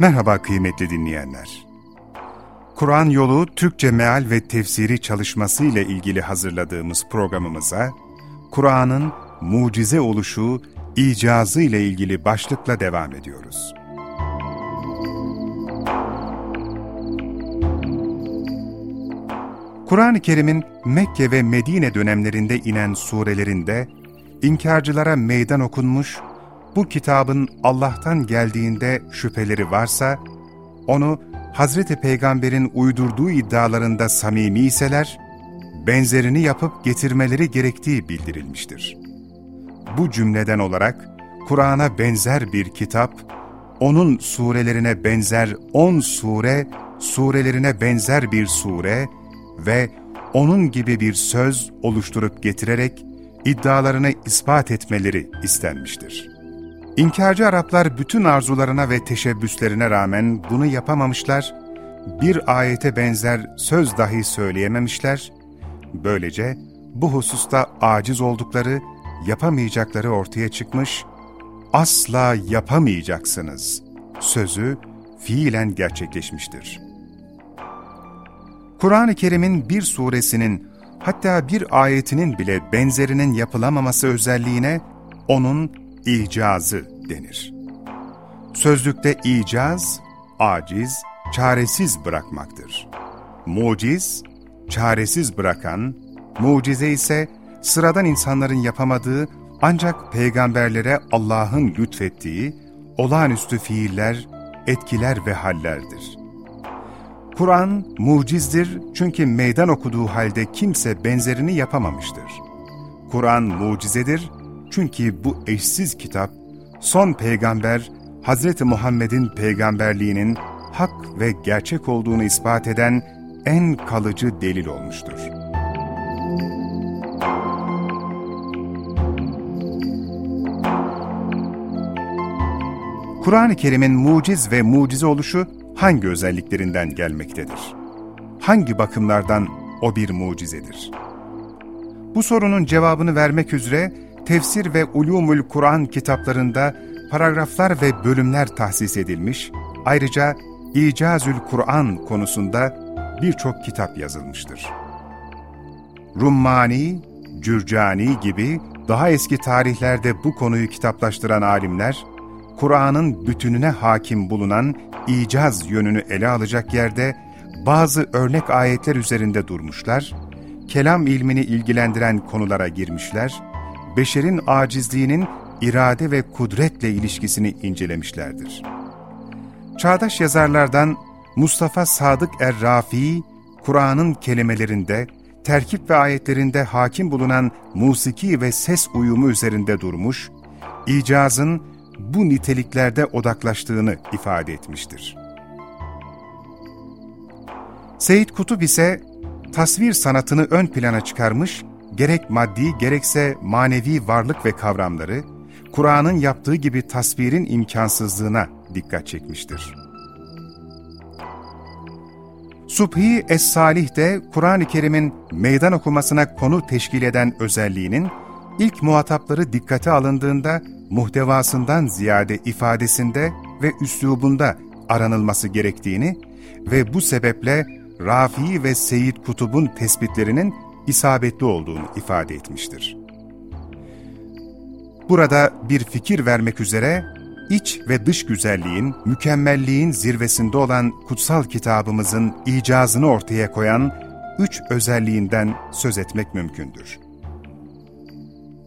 Merhaba kıymetli dinleyenler. Kur'an yolu Türkçe meal ve tefsiri çalışması ile ilgili hazırladığımız programımıza Kur'an'ın mucize oluşu, icazı ile ilgili başlıkla devam ediyoruz. Kur'an-ı Kerim'in Mekke ve Medine dönemlerinde inen surelerinde inkarcılara meydan okunmuş bu kitabın Allah'tan geldiğinde şüpheleri varsa, onu Hazreti Peygamber'in uydurduğu iddialarında samimi iseler, benzerini yapıp getirmeleri gerektiği bildirilmiştir. Bu cümleden olarak, Kur'an'a benzer bir kitap, onun surelerine benzer on sure, surelerine benzer bir sure ve onun gibi bir söz oluşturup getirerek iddialarını ispat etmeleri istenmiştir. İnkarcı Araplar bütün arzularına ve teşebbüslerine rağmen bunu yapamamışlar, bir ayete benzer söz dahi söyleyememişler, böylece bu hususta aciz oldukları, yapamayacakları ortaya çıkmış, asla yapamayacaksınız sözü fiilen gerçekleşmiştir. Kur'an-ı Kerim'in bir suresinin hatta bir ayetinin bile benzerinin yapılamaması özelliğine onun icazı denir. Sözlükte icaz, aciz, çaresiz bırakmaktır. Muciz, çaresiz bırakan, mucize ise sıradan insanların yapamadığı ancak peygamberlere Allah'ın lütfettiği olağanüstü fiiller, etkiler ve hallerdir. Kur'an mucizdir çünkü meydan okuduğu halde kimse benzerini yapamamıştır. Kur'an mucizedir çünkü bu eşsiz kitap, son peygamber Hz. Muhammed'in peygamberliğinin hak ve gerçek olduğunu ispat eden en kalıcı delil olmuştur. Kur'an-ı Kerim'in muciz ve mucize oluşu hangi özelliklerinden gelmektedir? Hangi bakımlardan o bir mucizedir? Bu sorunun cevabını vermek üzere tefsir ve ulumul Kur'an kitaplarında paragraflar ve bölümler tahsis edilmiş, ayrıca İcazül Kur'an konusunda birçok kitap yazılmıştır. Rummani, Cürcani gibi daha eski tarihlerde bu konuyu kitaplaştıran alimler, Kur'an'ın bütününe hakim bulunan icaz yönünü ele alacak yerde bazı örnek ayetler üzerinde durmuşlar, kelam ilmini ilgilendiren konulara girmişler, beşerin acizliğinin irade ve kudretle ilişkisini incelemişlerdir. Çağdaş yazarlardan Mustafa Sadık Er-Rafi, Kur'an'ın kelimelerinde, terkip ve ayetlerinde hakim bulunan musiki ve ses uyumu üzerinde durmuş, icazın bu niteliklerde odaklaştığını ifade etmiştir. Seyit Kutup ise tasvir sanatını ön plana çıkarmış gerek maddi gerekse manevi varlık ve kavramları, Kur'an'ın yaptığı gibi tasvirin imkansızlığına dikkat çekmiştir. Subhi Es-Salih de Kur'an-ı Kerim'in meydan okumasına konu teşkil eden özelliğinin ilk muhatapları dikkate alındığında muhtevasından ziyade ifadesinde ve üslubunda aranılması gerektiğini ve bu sebeple Rafi ve Seyyid Kutub'un tespitlerinin isabetli olduğunu ifade etmiştir. Burada bir fikir vermek üzere iç ve dış güzelliğin, mükemmelliğin zirvesinde olan kutsal kitabımızın icazını ortaya koyan üç özelliğinden söz etmek mümkündür.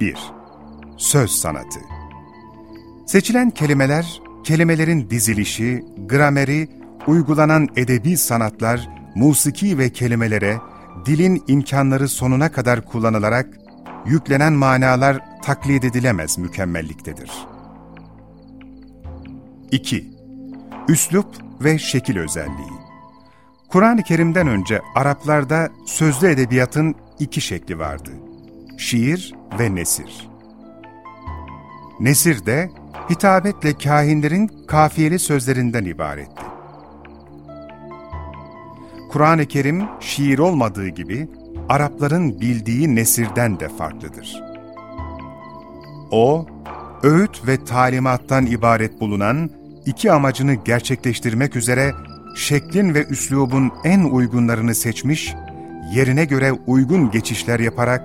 1. Söz sanatı Seçilen kelimeler, kelimelerin dizilişi, grameri, uygulanan edebi sanatlar, musiki ve kelimelere, dilin imkanları sonuna kadar kullanılarak yüklenen manalar taklit edilemez mükemmelliktedir. 2. Üslup ve şekil özelliği Kur'an-ı Kerim'den önce Araplarda sözlü edebiyatın iki şekli vardı. Şiir ve nesir. Nesir de hitabetle kahinlerin kafiyeli sözlerinden ibaretti. Kur'an-ı Kerim şiir olmadığı gibi Arapların bildiği nesirden de farklıdır. O, öğüt ve talimattan ibaret bulunan iki amacını gerçekleştirmek üzere şeklin ve üslubun en uygunlarını seçmiş, yerine göre uygun geçişler yaparak,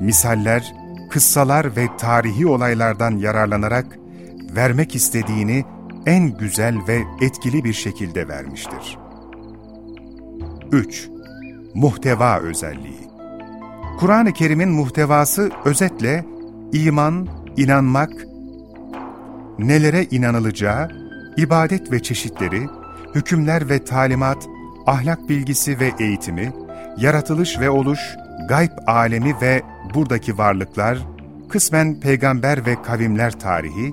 misaller, kıssalar ve tarihi olaylardan yararlanarak vermek istediğini en güzel ve etkili bir şekilde vermiştir. 3. Muhteva özelliği Kur'an-ı Kerim'in muhtevası özetle iman, inanmak, nelere inanılacağı, ibadet ve çeşitleri, hükümler ve talimat, ahlak bilgisi ve eğitimi, yaratılış ve oluş, gayb alemi ve buradaki varlıklar, kısmen peygamber ve kavimler tarihi,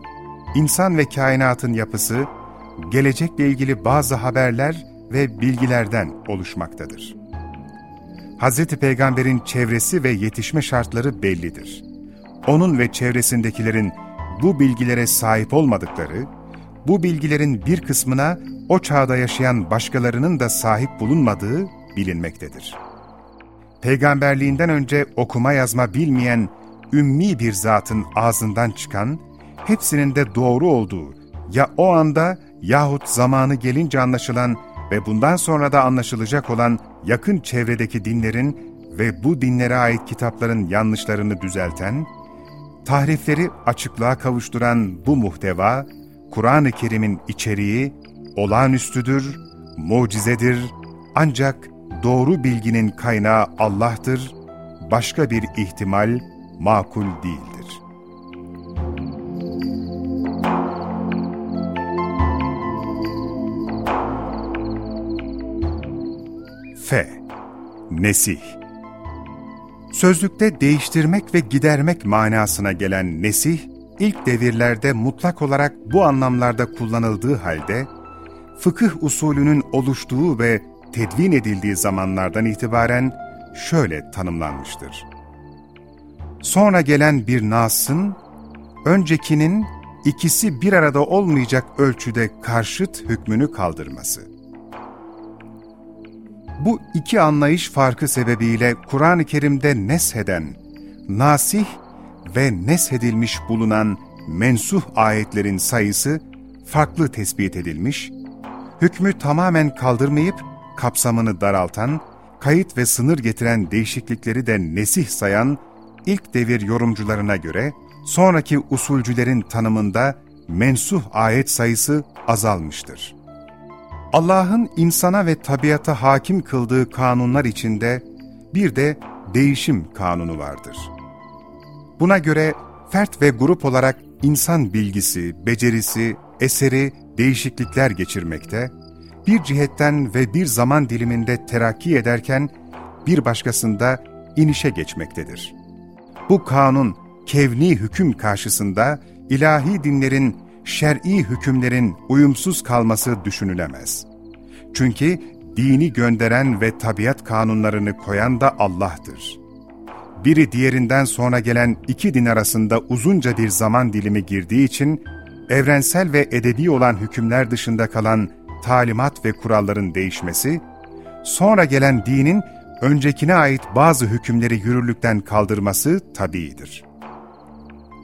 insan ve kainatın yapısı, gelecekle ilgili bazı haberler ve bilgilerden oluşmaktadır. Hz. Peygamber'in çevresi ve yetişme şartları bellidir. Onun ve çevresindekilerin bu bilgilere sahip olmadıkları, bu bilgilerin bir kısmına o çağda yaşayan başkalarının da sahip bulunmadığı bilinmektedir. Peygamberliğinden önce okuma yazma bilmeyen ümmi bir zatın ağzından çıkan, hepsinin de doğru olduğu, ya o anda yahut zamanı gelince anlaşılan ve bundan sonra da anlaşılacak olan yakın çevredeki dinlerin ve bu dinlere ait kitapların yanlışlarını düzelten, tahrifleri açıklığa kavuşturan bu muhteva, Kur'an-ı Kerim'in içeriği olağanüstüdür, mucizedir, ancak doğru bilginin kaynağı Allah'tır, başka bir ihtimal makul değildir. F. Nesih Sözlükte değiştirmek ve gidermek manasına gelen nesih, ilk devirlerde mutlak olarak bu anlamlarda kullanıldığı halde, fıkıh usulünün oluştuğu ve tedvin edildiği zamanlardan itibaren şöyle tanımlanmıştır. Sonra gelen bir nasın, öncekinin ikisi bir arada olmayacak ölçüde karşıt hükmünü kaldırması. Bu iki anlayış farkı sebebiyle Kur'an-ı Kerim'de nesheden, nasih ve neshedilmiş bulunan mensuh ayetlerin sayısı farklı tespit edilmiş, hükmü tamamen kaldırmayıp kapsamını daraltan, kayıt ve sınır getiren değişiklikleri de nesih sayan ilk devir yorumcularına göre sonraki usulcülerin tanımında mensuh ayet sayısı azalmıştır. Allah'ın insana ve tabiata hakim kıldığı kanunlar içinde bir de değişim kanunu vardır. Buna göre fert ve grup olarak insan bilgisi, becerisi, eseri değişiklikler geçirmekte, bir cihetten ve bir zaman diliminde terakki ederken bir başkasında inişe geçmektedir. Bu kanun, kevni hüküm karşısında ilahi dinlerin şer'i hükümlerin uyumsuz kalması düşünülemez. Çünkü dini gönderen ve tabiat kanunlarını koyan da Allah'tır. Biri diğerinden sonra gelen iki din arasında uzunca bir zaman dilimi girdiği için, evrensel ve edebi olan hükümler dışında kalan talimat ve kuralların değişmesi, sonra gelen dinin öncekine ait bazı hükümleri yürürlükten kaldırması tabiidir.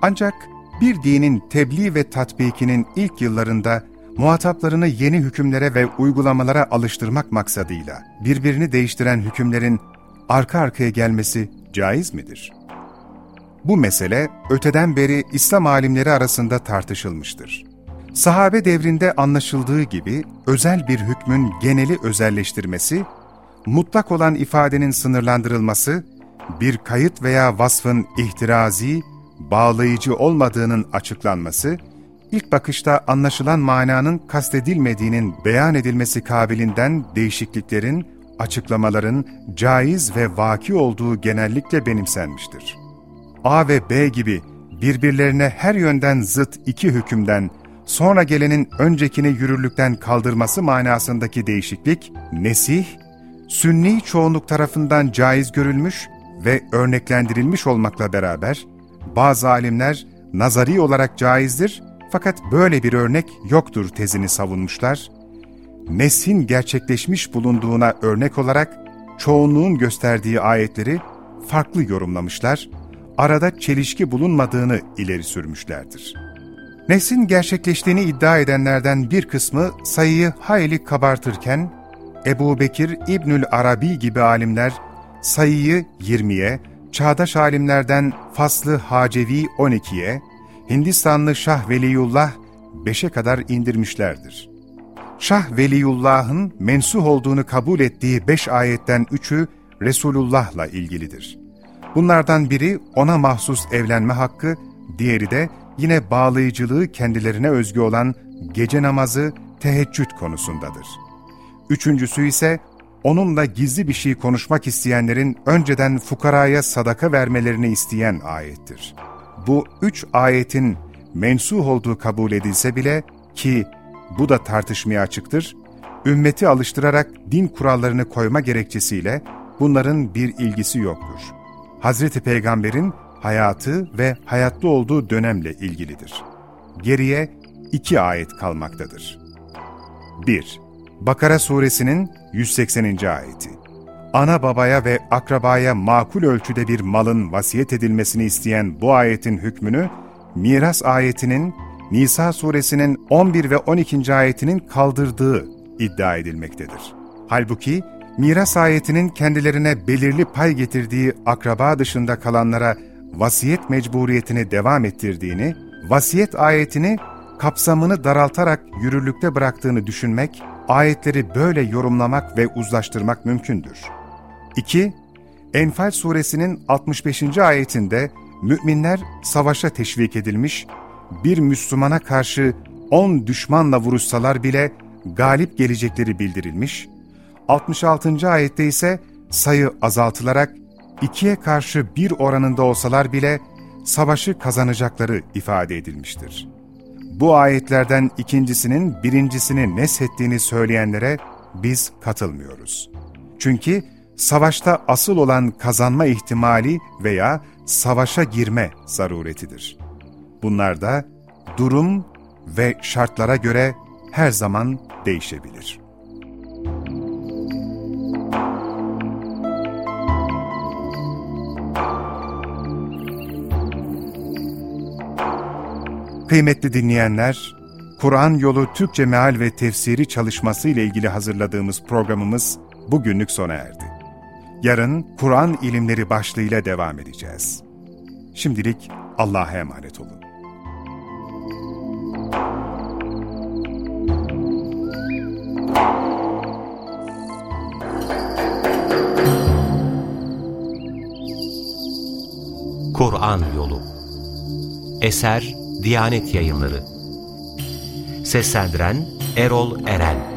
Ancak bir dinin tebliğ ve tatbikinin ilk yıllarında muhataplarını yeni hükümlere ve uygulamalara alıştırmak maksadıyla birbirini değiştiren hükümlerin arka arkaya gelmesi caiz midir? Bu mesele öteden beri İslam alimleri arasında tartışılmıştır. Sahabe devrinde anlaşıldığı gibi özel bir hükmün geneli özelleştirmesi, mutlak olan ifadenin sınırlandırılması, bir kayıt veya vasfın ihtirazi, bağlayıcı olmadığının açıklanması, ilk bakışta anlaşılan mananın kastedilmediğinin beyan edilmesi kabilinden değişikliklerin, açıklamaların caiz ve vaki olduğu genellikle benimsenmiştir. A ve B gibi birbirlerine her yönden zıt iki hükümden sonra gelenin öncekini yürürlükten kaldırması manasındaki değişiklik, nesih, sünni çoğunluk tarafından caiz görülmüş ve örneklendirilmiş olmakla beraber, bazı alimler nazari olarak caizdir fakat böyle bir örnek yoktur tezini savunmuşlar. Nesin gerçekleşmiş bulunduğuna örnek olarak çoğunluğun gösterdiği ayetleri farklı yorumlamışlar, arada çelişki bulunmadığını ileri sürmüşlerdir. Nesin gerçekleştiğini iddia edenlerden bir kısmı sayıyı hayli kabartırken, Ebu Bekir İbnül Arabi gibi alimler sayıyı 20'ye, çağdaş alimlerden Faslı Hacevi 12'ye, Hindistanlı Şah Veliyullah 5'e kadar indirmişlerdir. Şah Veliyullah'ın mensuh olduğunu kabul ettiği beş ayetten üçü Resulullah'la ilgilidir. Bunlardan biri ona mahsus evlenme hakkı, diğeri de yine bağlayıcılığı kendilerine özgü olan gece namazı, teheccüd konusundadır. Üçüncüsü ise onunla gizli bir şey konuşmak isteyenlerin önceden fukaraya sadaka vermelerini isteyen ayettir. Bu üç ayetin mensuh olduğu kabul edilse bile ki bu da tartışmaya açıktır, ümmeti alıştırarak din kurallarını koyma gerekçesiyle bunların bir ilgisi yoktur. Hazreti Peygamber'in hayatı ve hayatta olduğu dönemle ilgilidir. Geriye iki ayet kalmaktadır. 1. Bakara suresinin 180. ayeti. Ana babaya ve akrabaya makul ölçüde bir malın vasiyet edilmesini isteyen bu ayetin hükmünü, miras ayetinin Nisa suresinin 11 ve 12. ayetinin kaldırdığı iddia edilmektedir. Halbuki miras ayetinin kendilerine belirli pay getirdiği akraba dışında kalanlara vasiyet mecburiyetini devam ettirdiğini, vasiyet ayetini kapsamını daraltarak yürürlükte bıraktığını düşünmek, ayetleri böyle yorumlamak ve uzlaştırmak mümkündür. 2. Enfal suresinin 65. ayetinde müminler savaşa teşvik edilmiş, bir Müslümana karşı 10 düşmanla vuruşsalar bile galip gelecekleri bildirilmiş, 66. ayette ise sayı azaltılarak ikiye karşı bir oranında olsalar bile savaşı kazanacakları ifade edilmiştir. Bu ayetlerden ikincisinin birincisini neshettiğini söyleyenlere biz katılmıyoruz. Çünkü savaşta asıl olan kazanma ihtimali veya savaşa girme zaruretidir. Bunlar da durum ve şartlara göre her zaman değişebilir. Kıymetli dinleyenler, Kur'an Yolu Türkçe Meal ve Tefsiri çalışması ile ilgili hazırladığımız programımız bugünlük sona erdi. Yarın Kur'an ilimleri başlığıyla devam edeceğiz. Şimdilik Allah'a emanet olun. Kur'an Yolu Eser Diyanet Yayınları. Seslendiren Erol Eren